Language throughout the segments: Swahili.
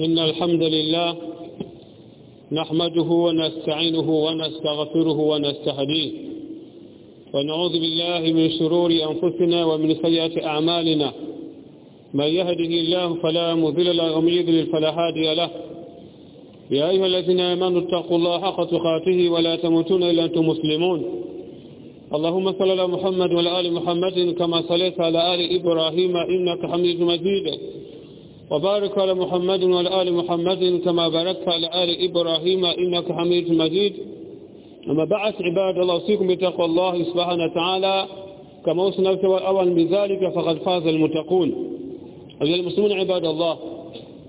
إن الحمد لله نحمده ونستعينه ونستغفره ونستهديه ونعوذ بالله من شرور أنفسنا ومن سيئات أعمالنا من يهده الله فلا مذل له ومن يضلل فلا هادي له يا أيها الذين آمنوا اتقوا الله حق تقاته ولا تموتون إلا أنتم مسلمون اللهم صل على محمد وعلى آل محمد كما صليت على آل إبراهيم إنك حميد مجيد وبارك على محمد وعلى آل محمد كما باركت على آل إبراهيم إنك حميد مجيد. أما بعد عباد الله أوصيكم بتقوى الله سبحانه وتعالى. كما وصنا أول بذلك فقد فاز المتقون. أيها المسلمون عباد الله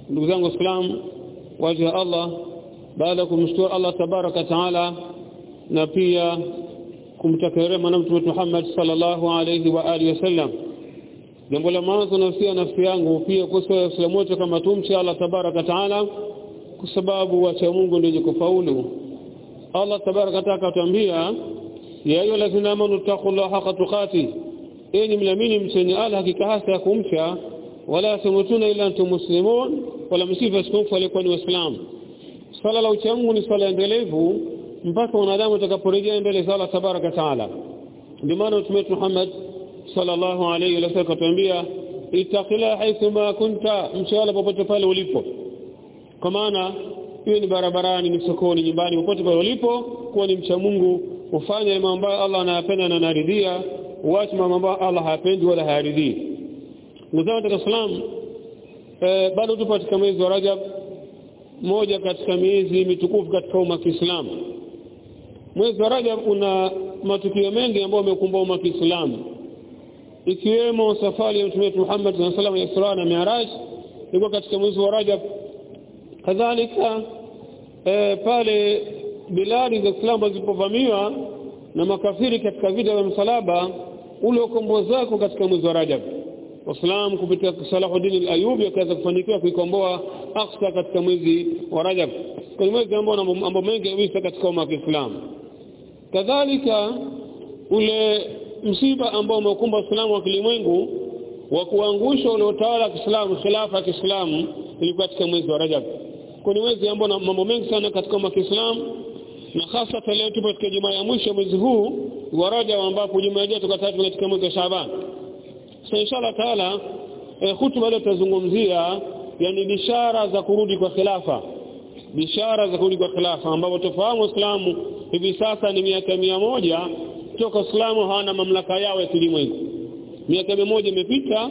نبذان وسلام. وجه الله بعدكم مشكور الله تبارك وتعالى. نبيا na mtume Muhammad sallallahu alayhi wa alihi wasallam jambo la mwanzo nafsia nafsi yangu pia kwa Waislamu wote kama tumche Allah tabaraka taala kwa sababu wacha Mungu ndio kufaulu. Allah tabaraka taala akatuambia ya ayu lazina amanu taqullaha haqa tuqati enyi mlamini mchenye Allah hakika hasa ya kumcha wala tamutuna ila antum muslimun wala msifa sikufu alikuwa ni waislamu. Swala la uchamungu ni swala endelevu mpaka wanadamu atakaporejea mbele za Allah tabaraka taala. Ndio maana Muhammad sallallahu alayhi wa sallam katuambia ittaqila haythu ma kunta mshawala popote pale ulipo. Kwa maana hiyo ni barabarani ni sokoni nyumbani popote pale ulipo kuwa ni mcha Mungu ufanye mambo ambayo Allah anayapenda na anaridhia uache mambo ambayo Allah hayapendi wala hayaridhii. Mzao wa Islam eh, bado tupo katika mwezi wa Rajab moja katika miezi mitukufu katika umma Kiislamu. Mwezi wa Rajab una matukio mengi ambayo yamekumba umma Kiislamu ikiwemo safari ya Mtume Muhammad sallallahu alaihi wasallam na Mi'raj ilikuwa katika mwezi wa Rajab. Kadhalika e, pale biladi za Islam zilipovamiwa na makafiri katika vita vya msalaba ule ukombozi wako katika mwezi wa Rajab. Waislamu kupitia Salahuddin al-Ayyubi akaweza kufanikiwa kuikomboa Aqsa katika mwezi wa Rajab. Kwa mwezi ambao mambo mengi kabisa katika umma wa Kiislamu. Kadhalika ule msiba ambao umekumba Uislamu wa kilimwengu wa kuangusha ule utawala wa Kiislamu khilafa ya Kiislamu ilikuwa katika mwezi wa Rajab. Ni mwezi ambao na mambo mengi sana katika wa Kiislamu na hasa leo tupo katika jumaa ya mwisho mwezi huu wa Rajab ambapo jumaa ya tukatatu katika mwezi wa Shaaban. So inshallah taala eh, hutuba leo tutazungumzia yani bishara za kurudi kwa khilafa. Bishara za kurudi kwa khilafa ambapo tufahamu Uislamu hivi sasa ni miaka mia moja toka Uislamu hawana mamlaka yao ya kilimwengu. Miaka mia moja imepita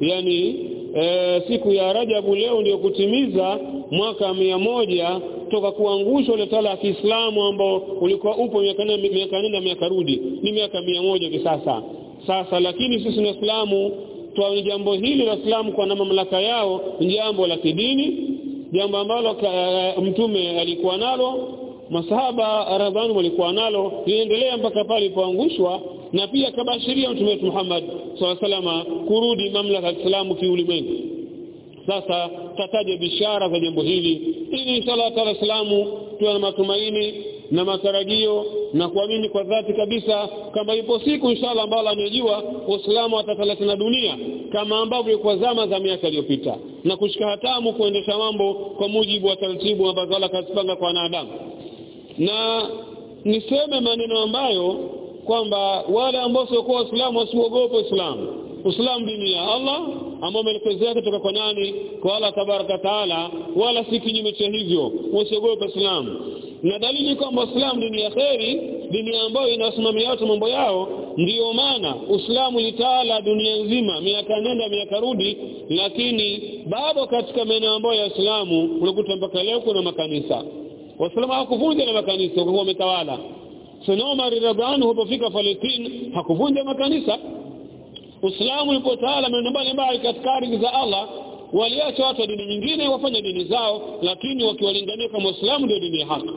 yani e, siku ya Rajabu leo ndio kutimiza mwaka moja toka kuangushwa ile tala ya Kiislamu ambao ulikuwa upo miaka miaka nenda miaka rudi. Ni miaka mia moja hivi sasa. Lakini sisi Waislamu tuone jambo hili la Uislamu kwa na mamlaka yao jambo la kidini jambo ambalo mtume alikuwa nalo masahaba radhanu walikuwa nalo liendelea mpaka pale ilipoangushwa na pia kabashiria mtume wetu Muhammad SAW kurudi mamlaka ya Kiislamu kiulimwengu. Sasa tataja bishara za jambo hili. Ili inshallah salamu tuwe na matumaini na matarajio na kuamini kwa dhati kabisa kama ipo siku inshallah ambayo anejua Uislamu atataleta na dunia kama ambavyo kwa zama za miaka iliyopita. Na kushika hatamu kuendesha mambo kwa mujibu wa taratibu ambazo Allah kazipanga kwa wanadamu na niseme maneno ambayo kwamba wale ambao sio kwa Uislamu wasiogope Uislamu. Uislamu dini ya Allah ambao maelekezo kutoka kwa nani? Kwa Allah tabaraka taala wala si kinyume cha hivyo. Wasiogope Uislamu. Na dalili kwamba Uislamu dini ya kheri dini ambayo inasimamia watu mambo yao ndiyo maana Uislamu litawala dunia nzima miaka nenda miaka rudi. Lakini bado katika maeneo ambayo ya Uislamu unakuta mpaka leo kuna makanisa Waislamu hawakuvunja na makanisa kwa wametawala. Sayyidina Umar radhiallahu alipofika Palestina hakuvunja makanisa. Uislamu ulipotawala maeneo mbalimbali katika ardhi za Allah waliacha watu wa dini nyingine wafanye dini zao lakini wakiwalingania kama Uislamu ndio dini ya haki.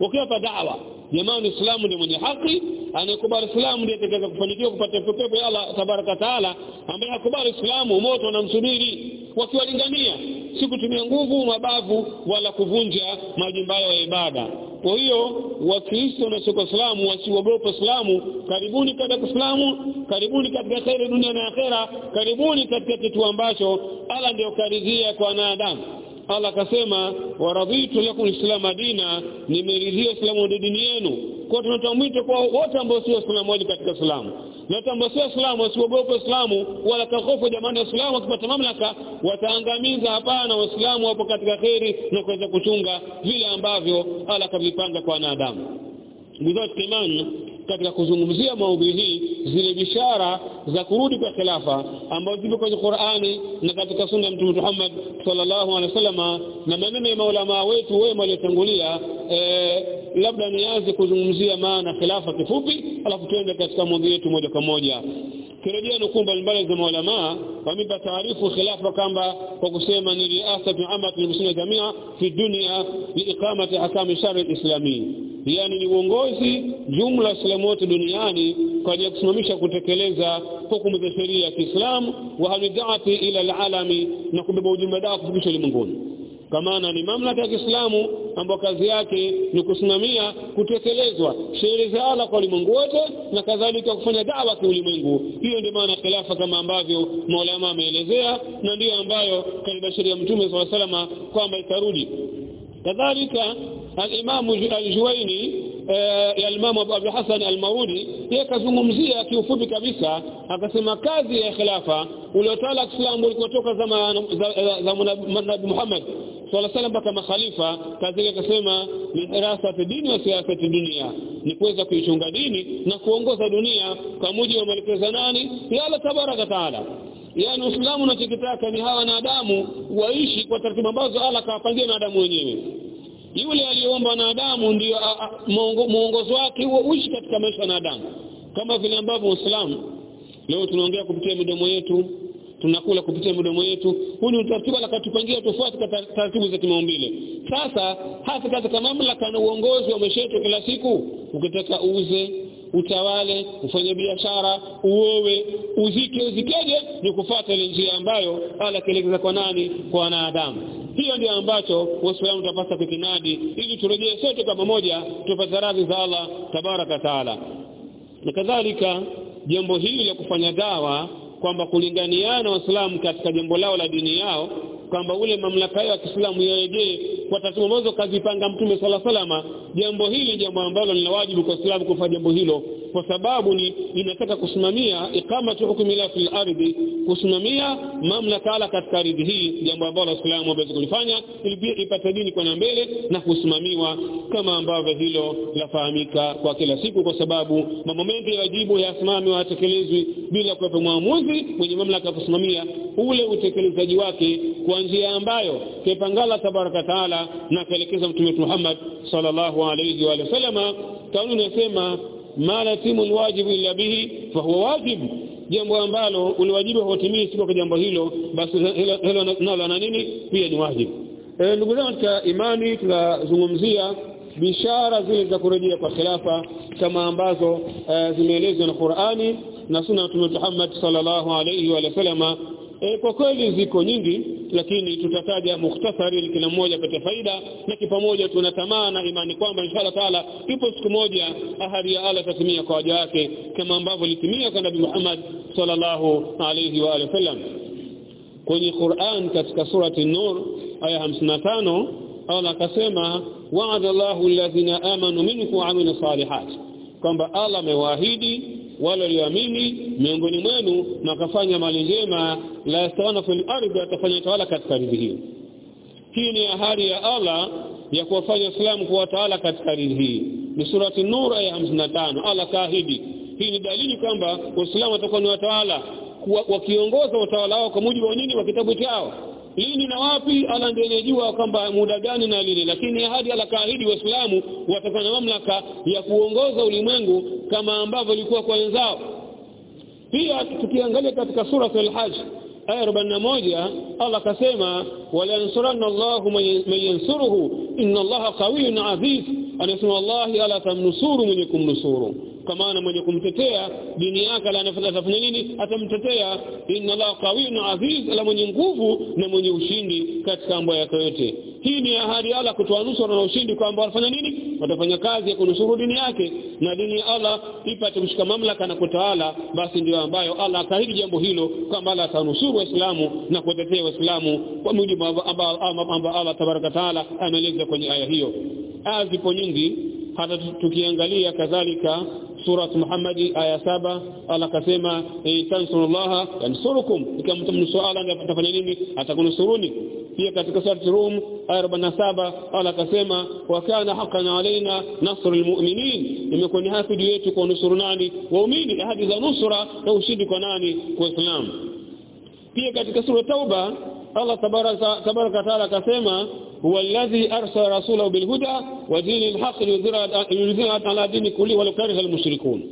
Wakiwapa da'wa jamani Uislamu ndio mwenye haki anayekubali Uislamu ndiye atakayeweza kufanikiwa kupata pepo ya Allah tabaraka taala ambaye hakubali Uislamu moto unamsubiri wakiwalingania. Si kutumia nguvu mabavu wala kuvunja majumba ya ibada. Kwa hiyo wakristo na Waislamu wasiogope islamu. Karibuni katika islamu karibuni katika kheri dunia na akhera karibuni katika kitu ambacho ala ndio karidhia kwa wanadamu Allah akasema waradhitu lakum islam dina nimeridhia islamu dini yenu. Kwa tunatamwita kwa wote ambao sio islamu wali katika islamu. Na ambao sio islamu wasiogope islamu wala kahofu jamani waislamu wakipata mamlaka wataangamiza hapana waislamu wapo katika kheri na kuweza kuchunga vile ambavyo Allah kavipanga kwa wanadamu. Ndugu imani katika kuzungumzia maudhui hii zile bishara za kurudi kwa khilafa ambazo zipo kwenye Qur'ani na katika sunna ya Mtume Muhammad sallallahu alaihi wasallam na maneno ya maulama wetu wema waliotangulia eh, labda nianze kuzungumzia maana khilafa kifupi alafu tuende katika maudhui yetu moja kwa moja kirejea nukuu mbalimbali za maulamaa wamipa taarifu khilafa kwamba kwa kusema ni riasatu amati lmuslimina jamia fi dunia liiqamati ahkami shari lislamii yani ni uongozi jumla waislamu wote duniani kwa ajili ya kusimamisha kutekeleza hukumu za sheria ya Kiislamu wa halidaati ila alalami na kubeba ujumbe dawa kufikisha ulimwenguni kama ni mamlaka ya Kiislamu ambayo kazi yake ni kusimamia kutekelezwa sheria za Allah kwa ulimwengu wote na kadhalika kufanya dawa kwa ulimwengu hiyo ndio maana khilafa kama ambavyo maulama ameelezea na ndiyo ambayo katika sheria ya Mtume swalla salama kwamba itarudi. Kadhalika al-Imam al-Juwaini ya Imam Abu Hassan al-Maudi yeye kazungumzia kiufupi kabisa akasema kazi ya khilafa uliotawala Kiislamu ulikotoka zama za Nabii Muhammad swalla salam mpaka makhalifa kazi akasema ni hirasati dini wa siasati dunia. Ni kuweza kuichunga dini na kuongoza dunia kwa mujibu wa maelekezo nani? Ya Allah tabaraka taala. Yani Uislamu unachokitaka ni hawa wanadamu waishi kwa taratibu ambazo Allah kawapangia wanadamu wenyewe yule aliyeomba wanadamu ndio muongozo wake huo uishi katika maisha ya wanadamu kama vile ambavyo Uislamu leo tunaongea kupitia midomo yetu tunakula kupitia midomo yetu. Huu ni utaratibu akatupangia tofauti katika taratibu za kimaumbile. Sasa hata katika mamlaka na uongozi wa maisha yetu kila siku ukitaka uuze utawale ufanye biashara uowe uzike uzikeje ni kufuata ile njia ambayo ala kielekeza kwa nani? Kwa wanadamu. Hiyo ndio ambacho waislamu tutapasa kukinadi ili turejee sote kwa pamoja tupate radhi za Allah tabaraka taala. Na kadhalika jambo hili la kufanya dawa kwamba kulinganiana waislamu katika jambo lao la dini yao kwamba ule mamlaka ya Kiislamu yarejee kwa taratibu ambazo kazipanga Mtume sala salama jambo hili jambo ambalo lina wajibu kwa Uislamu kufanya jambo hilo kwa sababu ni inataka kusimamia ikamatu hukmi la fil ardhi kusimamia mamlaka ala katika ardhi hii jambo ambalo Waislamu waweza kulifanya ili pia ipate dini kwa mbele na kusimamiwa kama ambavyo hilo lafahamika kwa kila siku kwa sababu mambo mengi ya wajibu yasimamiwa yatekelezwi bila kuwepo mwamuzi mwenye mamlaka kusimamia ule utekelezaji wake kwa njia ambayo kepangala tabaraka taala na kaelekeza mtume Muhammad sallallahu alayhi wa sallama kauli inasema ma la alwajibu illa bihi fa huwa wajib. Jambo ambalo uliwajibu hautimii sio kwa jambo hilo basi hilo nalo na nini? Pia ni wajibu. E, ndugu zangu katika imani tunazungumzia bishara zile za kurejea kwa khilafa kama ambazo e, zimeelezwa na Qur'ani na sunna ya Mtume Muhammad sallallahu alayhi wa sallama e, kwa kweli ziko nyingi lakini tutataja mukhtasari kila mmoja apate faida na kipamoja tunatamaa na imani kwamba inshallah taala ipo siku moja ahadi ya Allah tatimia kwa waja wake kama ambavyo litimia kwa Nabii Muhammad sallallahu alayhi wa alihi wasallam kwenye Qur'an katika surati Nur aya 55 Allah akasema wa'ada Allahu alladhina amanu minkum wa 'amilus salihat. Kwamba Allah amewaahidi wale walioamini miongoni mwenu na wakafanya mali njema la yastawana fil ardi watafanya tawala katika ardhi hiyo. Hii ni ahadi ya Allah ya kuwafanya Waislamu kuwa tawala katika ardhi hii. Ni surati Nur ya 55 Allah kaahidi. Hii ni dalili kwamba Waislamu watakuwa ni watawala wakiongoza utawala wao kwa mujibu wa nini? Wa kitabu chao lini na wapi? Allah ndiye anejua kwamba muda gani na lini. Lakini ahadi alakaahidi waislamu watakuwa na mamlaka ya kuongoza ulimwengu kama ambavyo ilikuwa kwa wenzao. Pia tukiangalia katika sura al-hajj aya 41 Allah kasema wala yansuranna Allahu man yansuruhu inna Allaha qawiyyun aziz. Anasema Allah ala tamnusuru mwenye kumnusuru kwa maana mwenye kumtetea dini yake atafanya nini? Atamtetea. Inna la qawiyyun aziz la mwenye nguvu na mwenye ushindi katika mambo yake yote. Hii ni ahadi Allah kutoa nusura na ushindi kwamba wanafanya nini? Watafanya kazi ya kunusuru dini yake. Na dini ya Allah ipate kushika mamlaka na kutawala basi ndio ambayo Allah akaahidi jambo hilo kwamba Allah atanusuru waislamu na kuwatetea waislamu kwa mujibu ambao Allah tabaraka taala ameeleza kwenye aya hiyo. Aya zipo nyingi hata tukiangalia kadhalika surat Muhammad aya saba. Allah akasema tansurullaha yansurukum. Kama mtamnusuru Allah nini? Atakunusuruni. Pia katika surati Rum aya 47 Allah akasema wa kana haqqan alaina nasrul mu'minin. Imekuwa ni haki juu yetu kwa nusuru nani? Waumini ahadi za nusra na ushindi kwa nani? Kwa Islam pia katika sura Tauba Allah tabaraka taala akasema huwa alladhi arsala rasulahu bilhuda wa dinil haqq yudhira ala dini kulli wa kariha almushrikun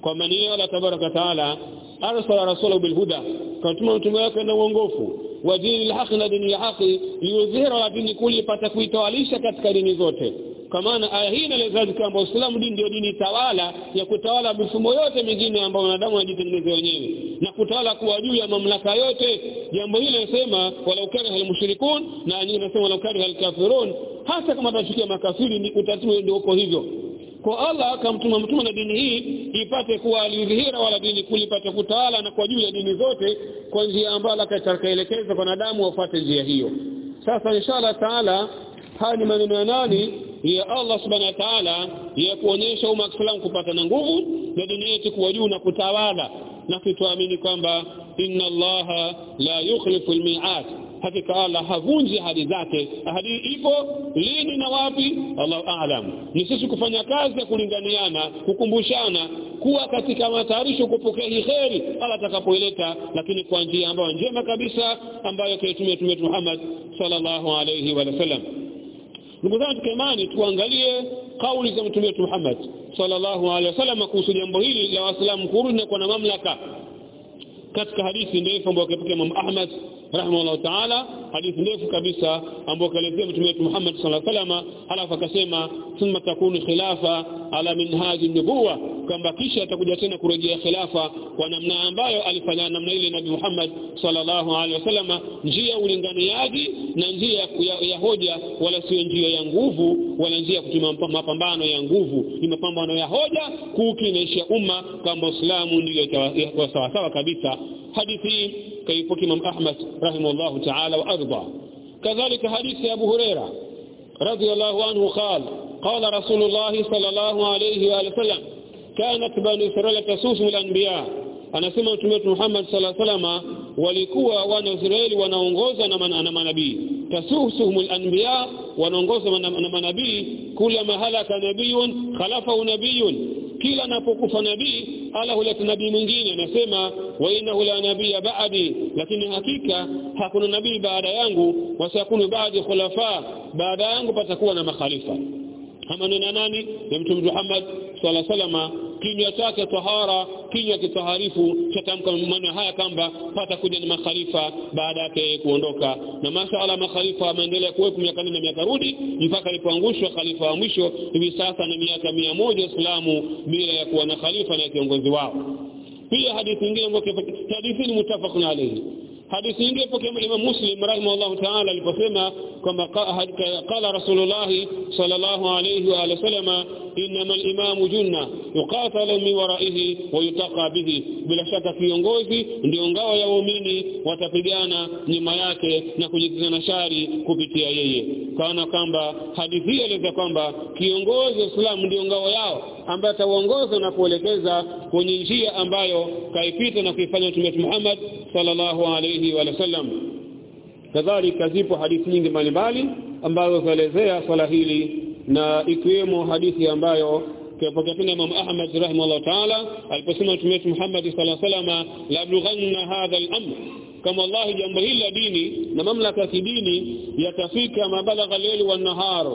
kwa maana Allah tabaraka taala arsala rasulahu bilhuda katuma mtume wake na uongofu wa dinil haqq na dini ya haki yudhira ala dini kulli pata kuitawalisha katika dini zote kwa maana aya hii inaeleza kwamba Uislamu dini ndio dini tawala ya kutawala mifumo yote mingine ambayo wanadamu wanajitengenezea wenyewe na kutawala kuwa juu ya mamlaka yote. Jambo hili linasema wala ukariha almushrikun na nyingine nasema wala ukariha alkafirun hasa kama tunashikia makafiri ni utaratibu ndio uko hivyo. Kwa Allah akamtuma mtume na dini hii ipate kuwa alidhihira wala dini kulipata kutawala na kwa juu ya dini zote kwa njia ambayo akatakaelekeza kwa wanadamu wafuate njia hiyo. Sasa inshallah taala haya ni maneno ya nani ya Allah subhanahu wa ta'ala ya kuonyesha umma Islam kupata na nguvu na dini yetu kuwa juu na kutawala na kutuamini kwamba inna Allaha la yukhlifu almi'at hakika Allah havunji ahadi zake. Ahadi ipo lini na wapi? Allah a'lam. Ni sisi kufanya kazi ya kulinganiana kukumbushana kuwa katika matayarisho kupokea hii kheri Allah atakapoileta lakini kwa njia ambayo njema kabisa ambayo kaitumia tume Muhammad sallallahu alayhi wa sallam ndugu zangu imani tuangalie kauli za mtume wetu Muhammad sallallahu alaihi wasallam kuhusu jambo hili la waislamu kurudi na kuwa na mamlaka katika hadithi ndefu ambayo kapokea Imam Ahmad rahimahullah ta'ala hadithi ndefu kabisa ambayo kaelezea mtume wetu Muhammad sallallahu alaihi wasallam halafu akasema thumma takunu khilafa ala minhaji nubuwa kwamba kisha atakuja tena kurejea khilafa kwa namna ambayo alifanya namna ile Nabii Muhammad sallallahu alaihi wasallam njia ulinganiaji na njia ya, ya hoja wala sio njia ya nguvu wala njia ya kutumia mapambano ya nguvu ni mapambano ya hoja kuukinaisha umma kwamba Uislamu ndio kwa sawa sawa kabisa hadithi kaipokea Imam Ahmad rahimahullah ta'ala wa arda kadhalika hadithi Abu Huraira radiyallahu anhu qala قال رسول الله صلى الله عليه وآله وسلم كانت بني إسرائيل تسوس الأنبياء anasema mtume wetu Muhammad sallallahu alaihi wasallam walikuwa wana Israeli wanaongoza na manabii tasusuhumul anbiya wanaongoza na manabii kula mahala ka nabiyun khalafa nabiyun kila anapokufa nabii ala huleta nabii mwingine anasema wa innahu la nabiyya ba'di lakini hakika hakuna nabii baada yangu wasakunu baadhi khulafa baada yangu patakuwa na makhalifa maneno nani ya mtume Muhammad sallallahu alaihi wasallam kinywa chake tahara kinywa kitaharifu chatamka maneno haya kwamba pata kuja ni makhalifa baada yake kuondoka. Na mashaallah makhalifa wameendelea kuwepo miaka na miaka rudi mpaka alipoangushwa khalifa wa mwisho hivi sasa na miaka mia moja Uislamu bila ya kuwa na khalifa na kiongozi wao. Pia hadithi nyingine ambayo hadithi ni mutafaqun alayhi hadithi hii pokea Imam Muslim rahimahullah ta'ala aliposema kwamba qala Rasulullah sallallahu alayhi wa wasallam inma al-imamu junna yuqatalu min waraihi wa yutaqa bihi. Bila shaka kiongozi ndio ngao ya waumini watapigana nyuma yake na kujitizana shari kupitia yeye. Kana kwamba hadithi hii eleza kwamba kiongozi Islam ndio ngao yao ambaye ataongoza na kuelekeza kwenye njia ambayo kaipita na kuifanya Mtume Muhammad sallallahu alayhi wa sallam kadhalika zipo hadithi nyingi mbalimbali ambazo zaelezea swala hili na ikiwemo hadithi ambayo kupokea tena Imam Ahmad rahimahullah ta'ala aliposema Mtume Muhammad sallallahu alayhi wasallam la blughanna hadha al-amr kama Allah jambo hili la dini na mamlaka ya kidini yatafika mabalagha leli wa nahar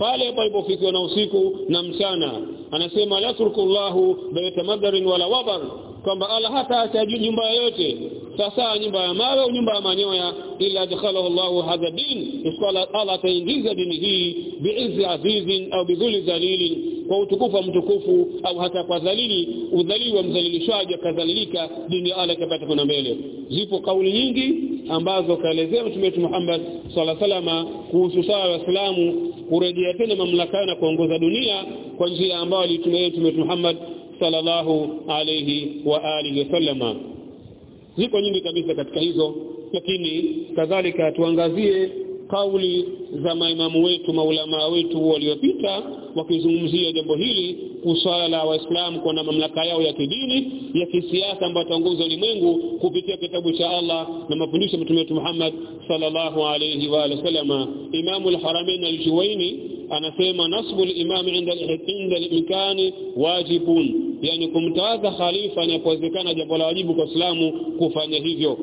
pale palipofikiwa na usiku na mchana anasema la turkullahu baita madarin wala wabar kwamba Allah hata achaji nyumba yoyote sasa nyumba ya mawe au nyumba ya manyoya ila adkhalahu Allahu hadha din isqala Allah ataingiza dini hii biizzi azizin au bidhuli zalilin kwa utukufu wa mtukufu au hata kwa dhalili udhalili wa mdhalilishwaji akadhalilika dini ala kapata kuna mbele. Zipo kauli nyingi ambazo kaelezea mtume wetu Muhammad sallallahu alaihi wasallam kuhusu swala la Waislamu kurejea tena mamlaka na kuongoza dunia kwa njia ambayo alitumia mtume wetu Muhammad sallallahu alayhi wa alihi wasallama ziko nyingi kabisa katika hizo lakini kadhalika tuangazie kauli za maimamu wetu maulama wetu waliopita wakizungumzia jambo hili kusala la waislamu kuwa na mamlaka yao ya kidini ya kisiasa ambayo taongoza ulimwengu kupitia kitabu cha Allah na mafundisho ya mtume wetu Muhammad sallallahu alayhi wa sallama. Imam al-Haramain al-Juwaini anasema nasbu al-imam inda al-imkani wajibun. Yani kumtawaza khalifa inapowezekana jambo la wajibu kwa Uislamu kufanya hivyo.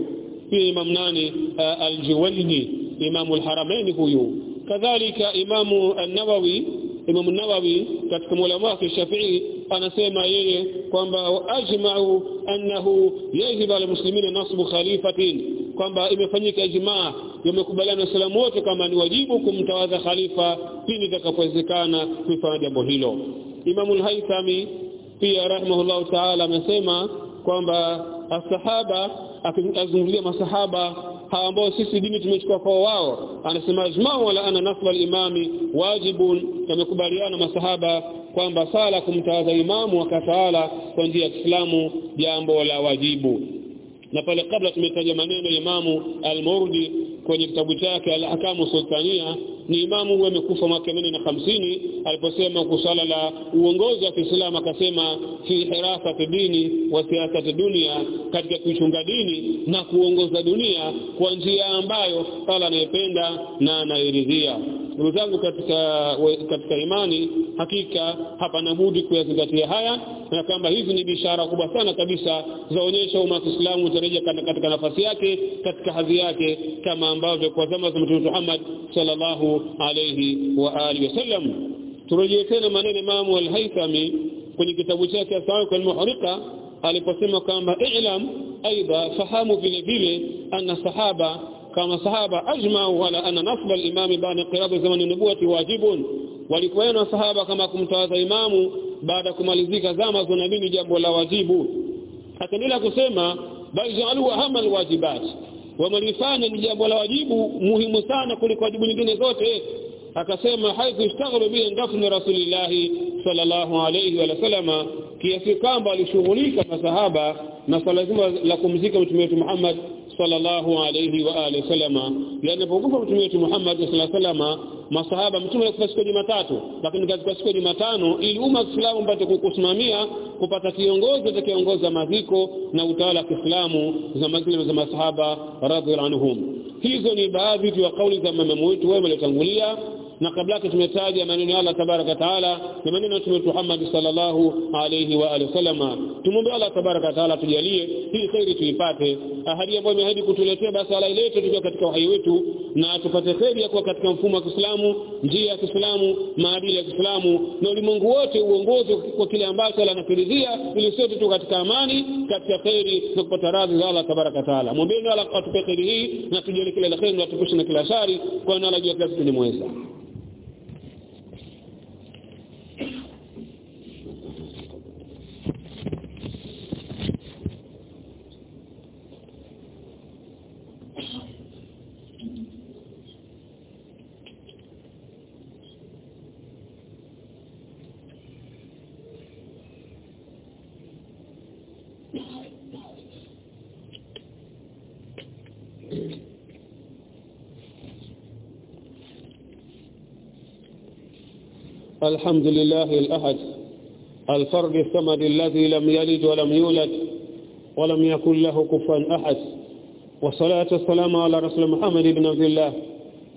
Pia Imam nani? Uh, al-Juwaini Imamu alharamaini huyu. Kadhalika Imamu an-Nawawi imamu an-Nawawi katika mulama wake Shafi'i anasema yeye kwamba ajma'u annahu yajibu ala muslimina nasbu khalifatin kwamba imefanyika ijmaa yamekubaliana Waislamu wote kama ni wajibu kumtawaza khalifa pindi itakapowezekana kufanya jambo hilo. Imamu al-Haythami pia rahimahullahu ta'ala amesema kwamba asahaba akizungumzia masahaba hawa ambao sisi dini tumechukua kwa wao. Anasema ajma'u wala ana nasba al-imami wajibun. Yamekubaliana masahaba kwamba sala kumtawaza imamu wakataala kwa njia ya Kiislamu jambo la wajibu. Na pale kabla tumetaja maneno Imamu Al-Murdi kwenye kitabu chake Al-Ahkamu Sultania ni imamu huyo amekufa mwaka na hamsini aliposema kusala la uongozi wa Kiislamu akasema fi hirasati dini wa siasati dunia katika kuichunga dini na kuongoza dunia kwa njia ambayo Allah anayependa na anairidhia. Ndugu zangu katika katika imani hakika hapana budi kuyazingatia haya na kwamba hizi ni bishara kubwa sana kabisa zaonyesha umma wa Kiislamu utarejea katika nafasi yake katika hadhi yake kama ambavyo kwa zama za Mtume Muhammad sallallahu alayhi wa alihi wasallam turejee tena maneno Imam al-Haythami kwenye kitabu chake Asawaq al-Muhriqa aliposema kwamba i'lam aidha fahamu vile vile anna sahaba kama sahaba ajma'u ala anna nasb al-imam ba'da qirab zaman an-nubuwati wajibun. Walikuwa sahaba kama kumtawaza imamu baada kumalizika zama za nabii jambo la wajibu. Akaendelea kusema bal ja'alu ahama al-wajibat wamelifanya ni jambo la wajibu muhimu sana kuliko wajibu nyingine zote. Akasema haithu ishtaghalu bi dafni rasulillah sallallahu alayhi wa sallama. Kiasi kwamba alishughulika masahaba na swala zima la kumzika mtume wetu Muhammad sallallahu alayhi wa alihi wasallama yanapokufa mtume wetu Muhammad sallallahu alayhi masahaba mtume alikufa siku ya Jumatatu lakini katika siku ya Jumatano ili umma kiislamu mpate kukusimamia kupata kiongozi atakayeongoza maziko na utawala wa Kiislamu za mazile za masahaba radhiallahu anhum. Hizo ni baadhi ya kauli za mama wetu wema waliotangulia na kabla yake tumetaja maneno ya Allah tabaraka taala na maneno ya Muhammad sallallahu alayhi wa alihi wasallama tumombe Allah tabaraka taala tujalie hii khairi tuipate ahadi ambayo imeahidi kutuletea basi Allah ilete tukiwa katika uhai wetu na tupate khairi ya kuwa katika mfumo wa Kiislamu njia ya Kiislamu maadili ya Kiislamu na ulimwengu wote uongozwe kwa kile ambacho Allah anakiridhia ili sote tu katika amani katika khairi na kupata radhi za Allah tabaraka taala. Mombe Allah atupe khairi hii na tujalie kila la khairi na tupushe na kila shari kwa nalo jua kila kitu ni mweza الحمد لله الأحد. الفرد الثمد الذي لم يلد ولم يولد ولم يكن له كفا أحد. والصلاة والسلام على رسول محمد بن عبد الله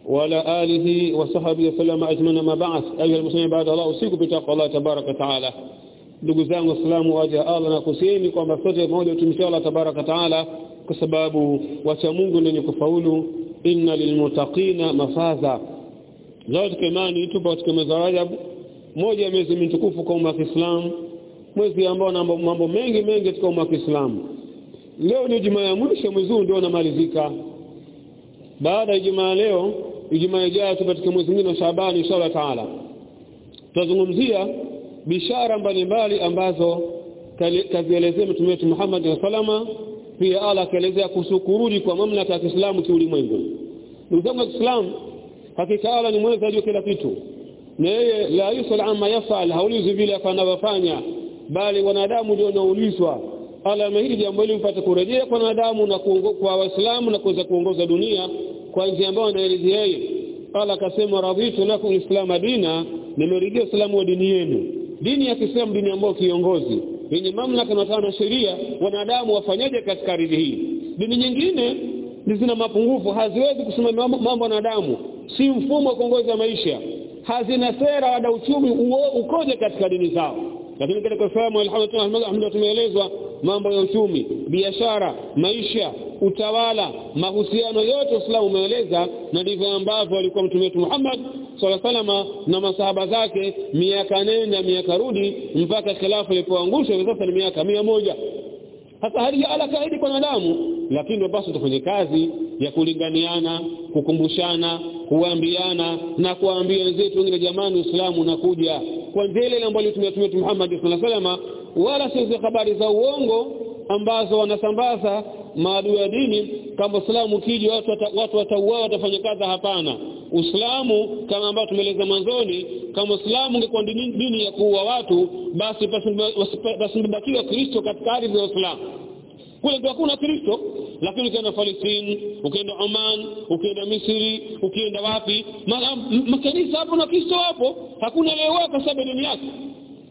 وعلى آله وصحبه وسلم أجمعنا ما بعث أيها المسلمين بعد الله أسيكم بتقوى الله تبارك وتعالى. لقزان والسلام واجه الله نقسيني قوم بفتر مولى تمشي الله تبارك وتعالى كسباب وشمونج لن يكفول إن للمتقين مفازا زوجك ماني تبوتك مزراجب moja ya miezi mitukufu kwa umma wa Kiislamu mwezi ambao na mambo mengi mengi katika umma wa Kiislamu. Leo ni Ijumaa ya mwisho mwezi huu ndio unamalizika. Baada ya Ijumaa leo Ijumaa ijayo tupatike mwezi mwingine wa Shaaban inshallah taala. Tutazungumzia bishara mbalimbali ambazo kazielezea mtume wetu Muhammad sallama pia ala akaelezea kuhusu kurudi kwa mamlaka ya Kiislamu kiulimwengu. Ndugu zangu wa Kiislamu hakika ala ni mweza kila kitu na yeye la yusal amma yafal haulizi vile anavyofanya bali wanadamu ndio wanaulizwa. Alama hili jambo hili mpate kurejea kwa wanadamu na kwa waislamu na kuweza kuongoza dunia kwa njia ambayo anaelezea yeye. Ala akasema radhitu lakum islama dina nimeridhia islamu wa dini yenu. Dini ya Kiislamu dini ambayo kiongozi yenye mamlaka na tano sheria wanadamu wafanyaje katika ardhi hii? Dini nyingine zina mapungufu haziwezi kusimamia mambo wanadamu. Si mfumo wa kuongoza maisha hazina sera wada uchumi ukoje katika dini zao. Lakini katika Uislamu alhamdulillah tumeelezwa mambo ya uchumi biashara maisha utawala mahusiano yote Uislamu umeeleza na ndivyo ambavyo alikuwa mtume wetu Muhammad sallallahu na masahaba zake miaka nenda miaka rudi mpaka khilafa ilipoangushwa hivi sasa ni miaka mia moja. Hali hali ala kaidi kwa wanadamu lakini basi tufanye kazi ya kulinganiana kukumbushana kuambiana na kuambia wenzetu wengine jamani Uislamu unakuja kwa njia ile ambayo alitumia Mtume Muhammad sallallahu alaihi wasallam wala sisi habari za uongo ambazo wanasambaza maadui ya dini kama Uislamu ukija watu watu watauawa watafanya kadha hapana Uislamu kama ambao tumeeleza mwanzoni kama Uislamu ungekuwa dini, ya kuua watu basi basi bakiwa Kristo katika ardhi ya Uislamu kule ndio hakuna Kristo. Lakini ukienda Palestina ukienda Oman ukienda Misri ukienda wapi? Makanisa hapo na Kristo hapo. Hakuna leo kwa sababu dini yake.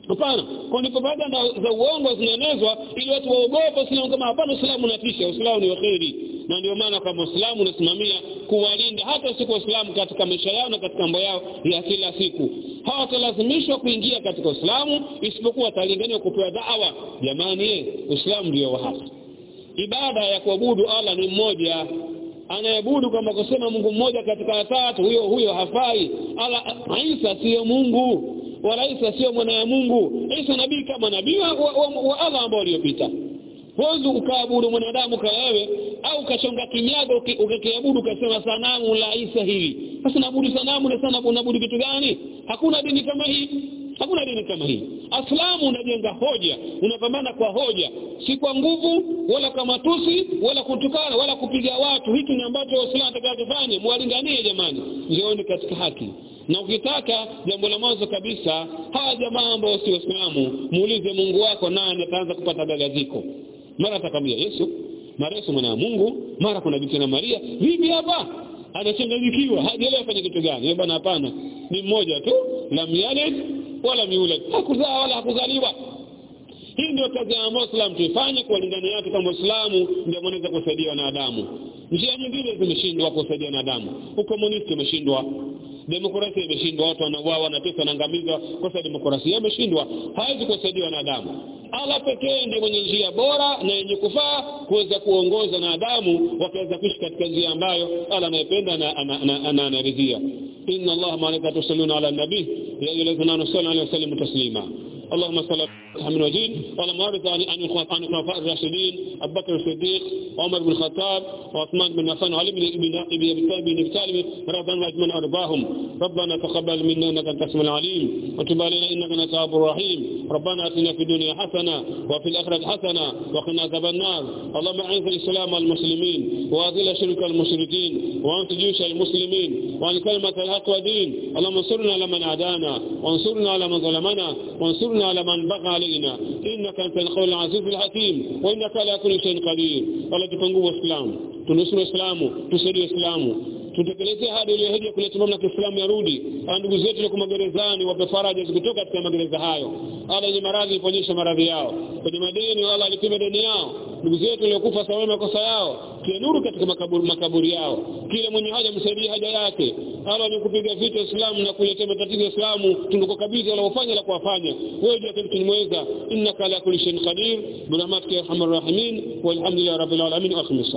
Hapana. Kwa ndipo baada za uongo zinaenezwa ili watu waogope Uislamu kama hapana Uislamu unatisha. Uislamu ni waheri na ndio maana kama Uislamu unasimamia kuwalinda hata siku Waislamu katika maisha yao na katika mambo yao ya kila siku. Hawatalazimishwa kuingia katika Uislamu isipokuwa watalingania kupewa da'wa. Jamani Uislamu ndio wa haki ibada ya kuabudu Allah ni mmoja. Anayeabudu kama kusema Mungu mmoja katika watatu huyo huyo hafai. Ala Isa sio Mungu wala Isa sio mwana wa Mungu. Isa nabii kama nabii wa, wa, wa, Allah ambao aliyopita huwezi ukaabudu mwanadamu kama wewe au kachonga kinyago ukakiabudu ukasema sanamu la Isa hili. Sasa naabudu sanamu na sana unaabudu kitu gani? Hakuna dini kama hii hakuna dini kama hii. Aslamu unajenga hoja. Unapambana kwa hoja. Si kwa nguvu wala kwa matusi wala kutukana wala kupiga watu. Hiki ni ambacho waislamu atakayofanya mwalinganie jamani. Njooni katika haki. Na ukitaka jambo la mwanzo kabisa haya jamaa ambao si waislamu. Muulize Mungu wako nani ataanza kupata gagaziko. Mara atakambia Yesu mara Yesu mwana wa Mungu mara kuna Bikira Maria. Vipi hapa anachanganyikiwa hajaelewa afanye kitu gani? Bwana hapana. Ni mmoja tu la yalid wala miulad hakuzaa wala hakuzaliwa. Hii ndio kazi ya Muislam tuifanye kwa lingani yake kama Muislamu ndio mwanaweza kusaidia wanadamu. Njia nyingine zimeshindwa kusaidia wanadamu. Ukomunisti umeshindwa demokrasia imeshindwa watu wanauawa wanateswa wanaangamizwa kwa sababu demokrasia imeshindwa. Hawezi kusaidia wanadamu Allah pekee ndiye mwenye njia bora na yenye kufaa kuweza kuongoza wanadamu wakaweza kuishi katika njia ambayo Allah anayependa na anaridhia. Inna Allah malaikatu yusalluna ala nabii ya ayyuhallazina amanu sallu alayhi wa sallimu taslima اللهم صل على محمد وجيد. اللهم ارض عن عن الخلفاء الراشدين أبو بكر الصديق وعمر بن الخطاب وعثمان بن عفان وعلي بن ابي طالب الله عنهم ارضاهم ربنا تقبل منا إنك أنت السميع العليم. وتب علينا إنك أنت التواب الرحيم. ربنا آتنا في الدنيا حسنة وفي الآخرة حسنة وقنا عذاب النار. اللهم أعز الإسلام والمسلمين وأذل شرك المشركين وانت جيوش المسلمين وعن كلمة الحق ودين اللهم انصرنا على من عادانا وانصرنا على من ظلمنا وانصرنا على من بغى علينا. إنك أنت القول العزيز الحكيم وإنك على كل شيء قدير. ولا تفنقوا الإسلام تنصروا الإسلام تسيروا الإسلام tutekeleze hadi ile ya kuleta mamlaka ya Kiislamu yarudi ndugu zetu wa magerezani wape faraja zikitoka katika magereza hayo. Ala yenye maradhi iponyeshe maradhi yao. Kwenye madeni wala alipima deni yao. Ndugu zetu waliokufa sawa makosa yao tie nuru katika makaburi, makaburi yao. Kile mwenye haja msaidie haja yake. Ala wenye kupiga vita Uislamu na kuletea matatizo ya Uislamu tunakukabidhi wala ufanye la kuwafanya. Wewe ndiye tunimweza innaka ala kulli shay'in qadir. Bi rahmatika ya arhamar rahimin. Walhamdulillahi rabbil alamin. Wa aqimis